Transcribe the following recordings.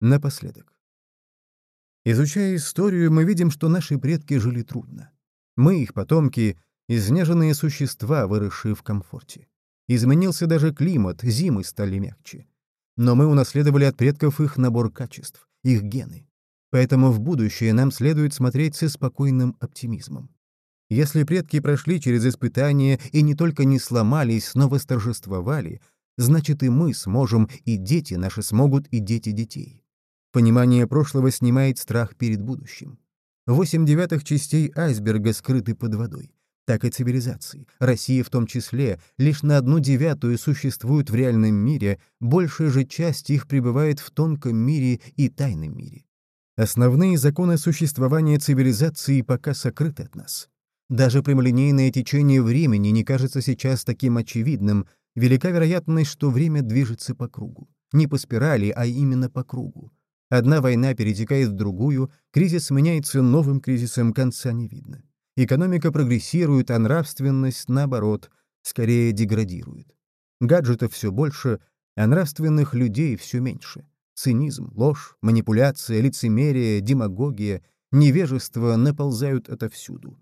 Напоследок. Изучая историю, мы видим, что наши предки жили трудно. Мы, их потомки, изнеженные существа, выросшие в комфорте. Изменился даже климат, зимы стали мягче. Но мы унаследовали от предков их набор качеств, их гены. Поэтому в будущее нам следует смотреть со спокойным оптимизмом. Если предки прошли через испытания и не только не сломались, но восторжествовали, значит и мы сможем, и дети наши смогут, и дети детей. Понимание прошлого снимает страх перед будущим. Восемь девятых частей айсберга скрыты под водой. Так и цивилизации, Россия в том числе, лишь на одну девятую существует в реальном мире, большая же часть их пребывает в тонком мире и тайном мире. Основные законы существования цивилизации пока сокрыты от нас. Даже прямолинейное течение времени не кажется сейчас таким очевидным, велика вероятность, что время движется по кругу. Не по спирали, а именно по кругу. Одна война перетекает в другую, кризис меняется новым кризисом, конца не видно. Экономика прогрессирует, а нравственность, наоборот, скорее деградирует. Гаджетов все больше, а нравственных людей все меньше. Цинизм, ложь, манипуляция, лицемерие, демагогия, невежество наползают отовсюду.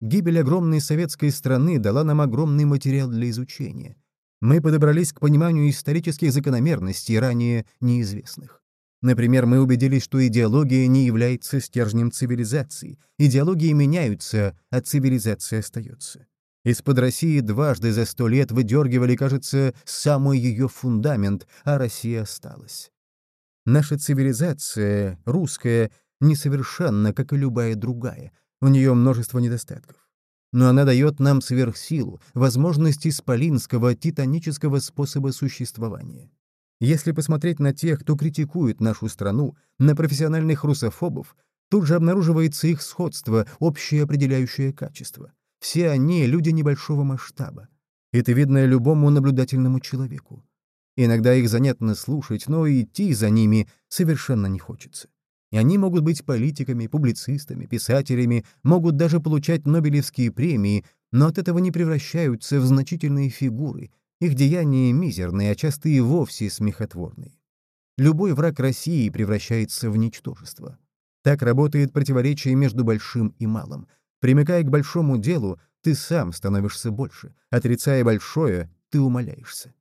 Гибель огромной советской страны дала нам огромный материал для изучения. Мы подобрались к пониманию исторических закономерностей, ранее неизвестных. Например, мы убедились, что идеология не является стержнем цивилизации. Идеологии меняются, а цивилизация остается. Из-под России дважды за сто лет выдергивали, кажется, самый ее фундамент, а Россия осталась. Наша цивилизация, русская, несовершенна, как и любая другая — у нее множество недостатков. Но она дает нам сверхсилу, возможность исполинского, титанического способа существования. Если посмотреть на тех, кто критикует нашу страну, на профессиональных русофобов, тут же обнаруживается их сходство, общее определяющее качество. Все они — люди небольшого масштаба. Это видно любому наблюдательному человеку. Иногда их занятно слушать, но идти за ними совершенно не хочется. И они могут быть политиками, публицистами, писателями, могут даже получать Нобелевские премии, но от этого не превращаются в значительные фигуры. Их деяния мизерные, а часто и вовсе смехотворные. Любой враг России превращается в ничтожество. Так работает противоречие между большим и малым. Примыкая к большому делу, ты сам становишься больше. Отрицая большое, ты умоляешься.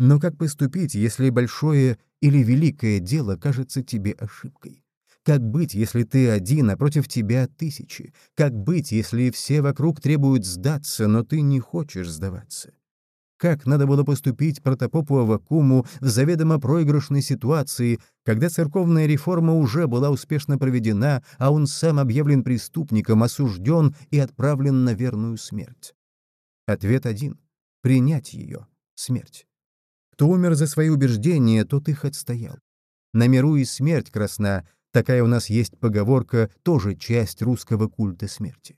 Но как поступить, если большое или великое дело кажется тебе ошибкой? Как быть, если ты один, а против тебя тысячи? Как быть, если все вокруг требуют сдаться, но ты не хочешь сдаваться? Как надо было поступить протопопу Авакуму в заведомо проигрышной ситуации, когда церковная реформа уже была успешно проведена, а он сам объявлен преступником, осужден и отправлен на верную смерть? Ответ один — принять ее, смерть. Кто умер за свои убеждения, тот их отстоял. На миру и смерть красна, Такая у нас есть поговорка, тоже часть русского культа смерти.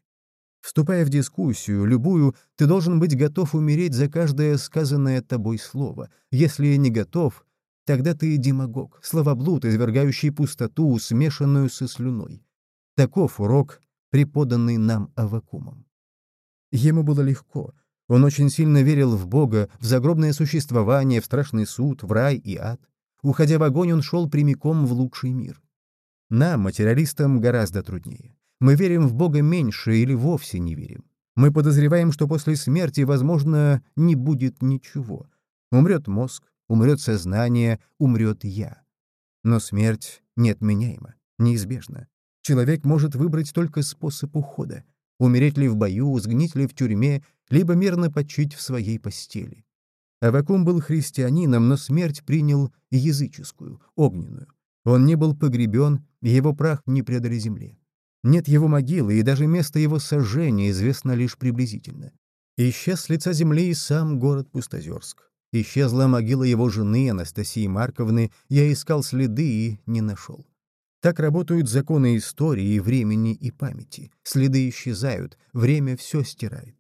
Вступая в дискуссию, любую, ты должен быть готов умереть за каждое сказанное тобой слово. Если не готов, тогда ты демагог, словоблуд, извергающий пустоту, смешанную со слюной. Таков урок, преподанный нам Авакумом. Ему было легко. Он очень сильно верил в Бога, в загробное существование, в страшный суд, в рай и ад. Уходя в огонь, он шел прямиком в лучший мир. Нам, материалистам, гораздо труднее. Мы верим в Бога меньше или вовсе не верим. Мы подозреваем, что после смерти, возможно, не будет ничего. Умрет мозг, умрет сознание, умрет я. Но смерть неотменяема, неизбежна. Человек может выбрать только способ ухода. Умереть ли в бою, сгнить ли в тюрьме, либо мирно почить в своей постели. Авакум был христианином, но смерть принял языческую, огненную. Он не был погребен, его прах не предали земле. Нет его могилы, и даже место его сожжения известно лишь приблизительно. Исчез с лица земли и сам город Пустозерск. Исчезла могила его жены Анастасии Марковны, я искал следы и не нашел. Так работают законы истории, времени и памяти. Следы исчезают, время все стирает.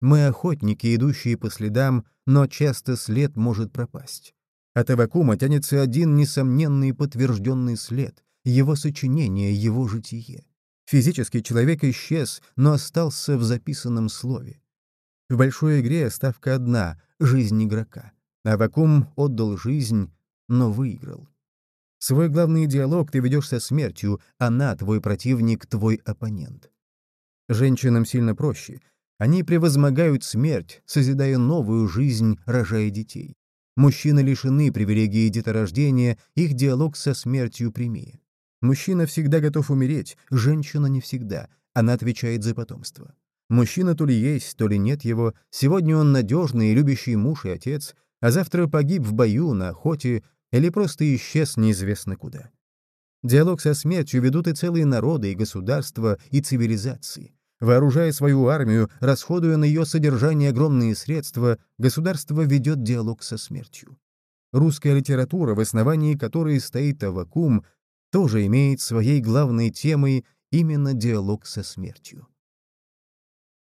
Мы охотники, идущие по следам, но часто след может пропасть. От Авакума тянется один несомненный подтвержденный след, его сочинение, его житие. Физический человек исчез, но остался в записанном слове. В большой игре ставка одна — жизнь игрока. Авакум отдал жизнь, но выиграл. Свой главный диалог ты ведешь со смертью, она твой противник, твой оппонент. Женщинам сильно проще. Они превозмогают смерть, созидая новую жизнь, рожая детей. Мужчины лишены привилегии деторождения, их диалог со смертью прямее. Мужчина всегда готов умереть, женщина не всегда, она отвечает за потомство. Мужчина то ли есть, то ли нет его, сегодня он надежный и любящий муж и отец, а завтра погиб в бою, на охоте или просто исчез неизвестно куда. Диалог со смертью ведут и целые народы, и государства, и цивилизации. Вооружая свою армию, расходуя на ее содержание огромные средства, государство ведет диалог со смертью. Русская литература, в основании которой стоит Авакум, тоже имеет своей главной темой именно диалог со смертью.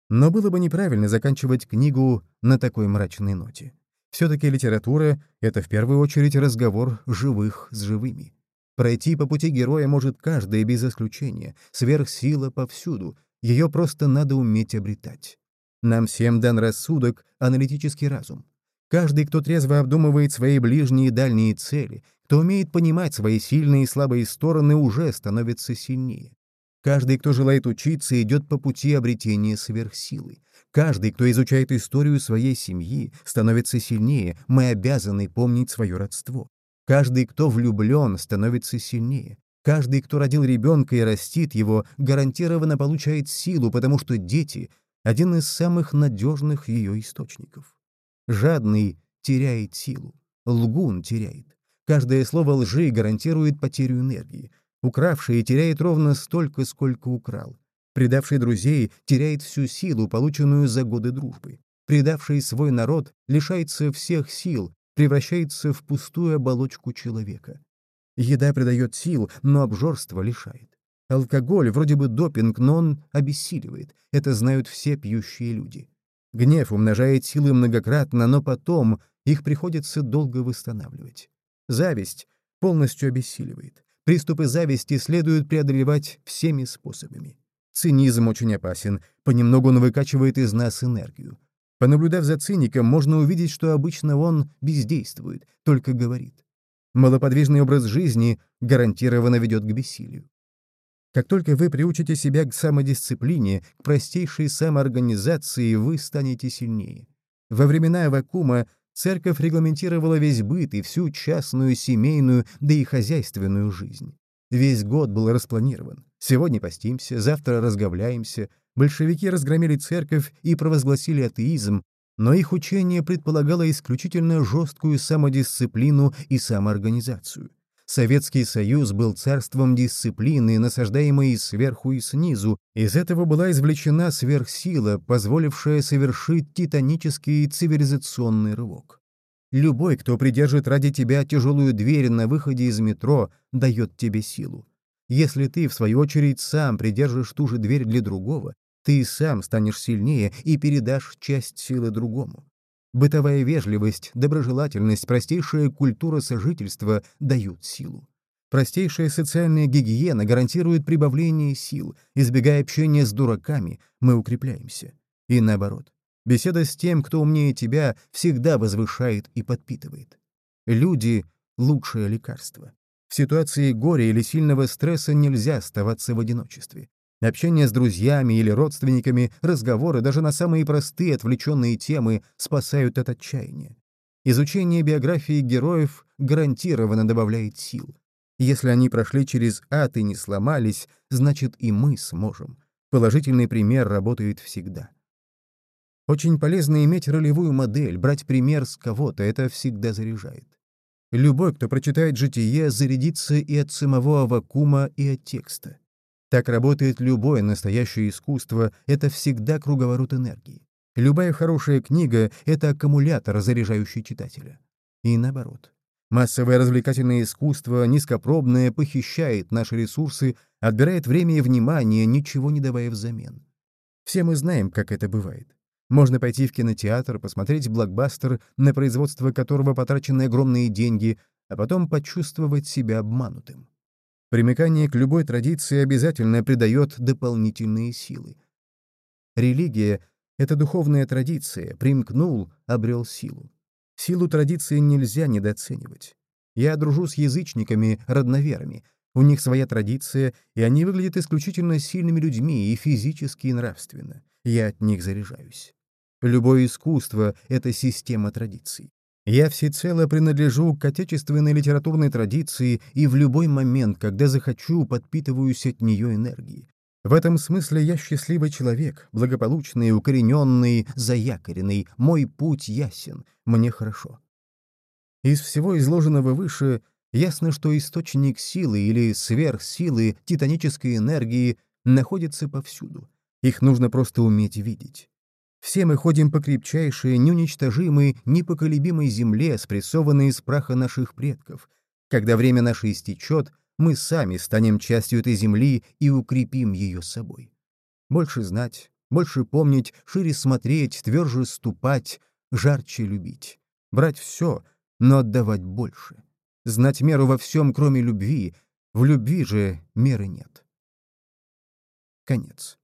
Но было бы неправильно заканчивать книгу на такой мрачной ноте. Все-таки литература — это в первую очередь разговор живых с живыми. Пройти по пути героя может каждый без исключения, сверхсила повсюду, ее просто надо уметь обретать. Нам всем дан рассудок, аналитический разум. Каждый, кто трезво обдумывает свои ближние и дальние цели, кто умеет понимать свои сильные и слабые стороны, уже становится сильнее. Каждый, кто желает учиться, идет по пути обретения сверхсилы. Каждый, кто изучает историю своей семьи, становится сильнее, мы обязаны помнить свое родство. Каждый, кто влюблен, становится сильнее. Каждый, кто родил ребенка и растит его, гарантированно получает силу, потому что дети — один из самых надежных ее источников. Жадный теряет силу, лгун теряет. Каждое слово лжи гарантирует потерю энергии. Укравший теряет ровно столько, сколько украл. Предавший друзей теряет всю силу, полученную за годы дружбы. Предавший свой народ лишается всех сил, превращается в пустую оболочку человека. Еда придает сил, но обжорство лишает. Алкоголь вроде бы допинг, но он обессиливает. Это знают все пьющие люди. Гнев умножает силы многократно, но потом их приходится долго восстанавливать. Зависть полностью обессиливает. Приступы зависти следует преодолевать всеми способами. Цинизм очень опасен, понемногу он выкачивает из нас энергию. Понаблюдав за циником, можно увидеть, что обычно он бездействует, только говорит. Малоподвижный образ жизни гарантированно ведет к бессилию. Как только вы приучите себя к самодисциплине, к простейшей самоорганизации, вы станете сильнее. Во времена вакуума церковь регламентировала весь быт и всю частную, семейную, да и хозяйственную жизнь. Весь год был распланирован. Сегодня постимся, завтра разговляемся. Большевики разгромили церковь и провозгласили атеизм, но их учение предполагало исключительно жесткую самодисциплину и самоорганизацию. Советский Союз был царством дисциплины, насаждаемой сверху и снизу, из этого была извлечена сверхсила, позволившая совершить титанический цивилизационный рывок. Любой, кто придержит ради тебя тяжелую дверь на выходе из метро, дает тебе силу. Если ты, в свою очередь, сам придержишь ту же дверь для другого, ты сам станешь сильнее и передашь часть силы другому. Бытовая вежливость, доброжелательность, простейшая культура сожительства дают силу. Простейшая социальная гигиена гарантирует прибавление сил. Избегая общения с дураками, мы укрепляемся. И наоборот. Беседа с тем, кто умнее тебя, всегда возвышает и подпитывает. Люди — лучшее лекарство. В ситуации горя или сильного стресса нельзя оставаться в одиночестве. Общение с друзьями или родственниками, разговоры даже на самые простые отвлеченные темы спасают от отчаяния. Изучение биографии героев гарантированно добавляет сил. Если они прошли через ад и не сломались, значит и мы сможем. Положительный пример работает всегда. Очень полезно иметь ролевую модель, брать пример с кого-то, это всегда заряжает. Любой, кто прочитает житие, зарядится и от самого Авакума, и от текста. Так работает любое настоящее искусство, это всегда круговорот энергии. Любая хорошая книга — это аккумулятор, заряжающий читателя. И наоборот. Массовое развлекательное искусство, низкопробное, похищает наши ресурсы, отбирает время и внимание, ничего не давая взамен. Все мы знаем, как это бывает. Можно пойти в кинотеатр, посмотреть блокбастер, на производство которого потрачены огромные деньги, а потом почувствовать себя обманутым. Примыкание к любой традиции обязательно придает дополнительные силы. Религия — это духовная традиция, примкнул, обрел силу. Силу традиции нельзя недооценивать. Я дружу с язычниками, родноверами. У них своя традиция, и они выглядят исключительно сильными людьми и физически, и нравственно. Я от них заряжаюсь. Любое искусство — это система традиций. Я всецело принадлежу к отечественной литературной традиции и в любой момент, когда захочу, подпитываюсь от нее энергией. В этом смысле я счастливый человек, благополучный, укорененный, заякоренный, мой путь ясен, мне хорошо. Из всего изложенного выше ясно, что источник силы или сверхсилы титанической энергии находится повсюду. Их нужно просто уметь видеть. Все мы ходим по крепчайшей, неуничтожимой, непоколебимой земле, спрессованной из праха наших предков. Когда время наше истечет, мы сами станем частью этой земли и укрепим ее собой. Больше знать, больше помнить, шире смотреть, тверже ступать, жарче любить. Брать все, но отдавать больше. Знать меру во всем, кроме любви. В любви же меры нет. Конец.